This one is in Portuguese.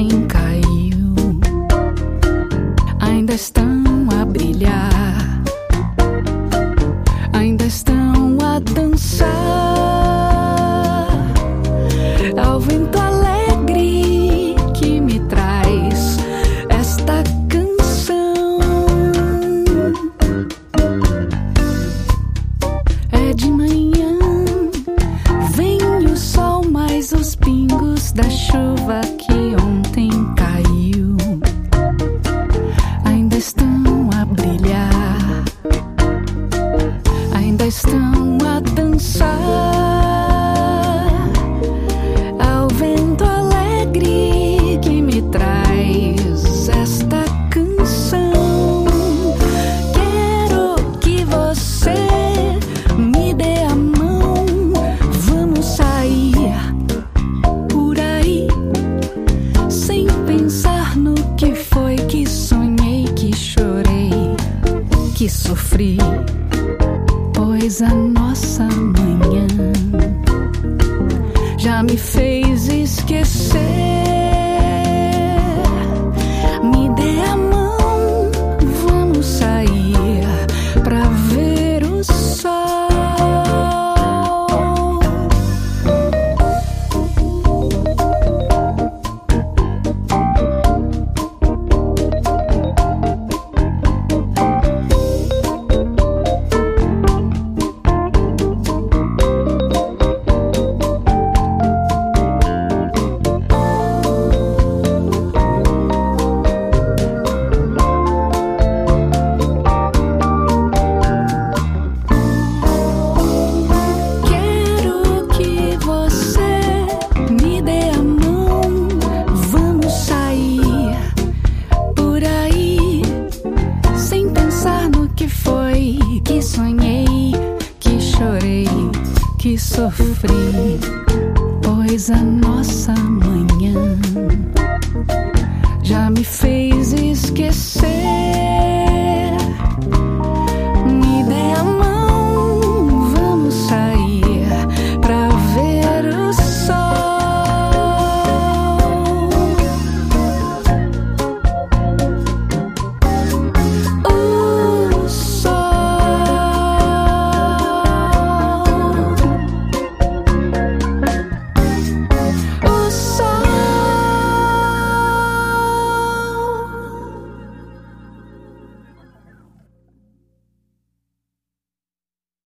ontem caiu, ainda estão a brilhar, ainda estão a dançar. Ao vento alegre que me traz esta canção. É de manhã, vem o sol, mais os pingos da chuva que estão a dançar ao vento alegre que me traz esta canção. Quero que você me dê a mão. Vamos sair por aí sem pensar no que foi que sonhei, que chorei, que sofri pois a nossa manhã já me fez esquecer. livre, pois a nossa manhã já me fez esquecer.